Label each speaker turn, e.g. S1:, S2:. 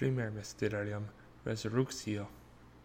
S1: primer mysterium resurrectio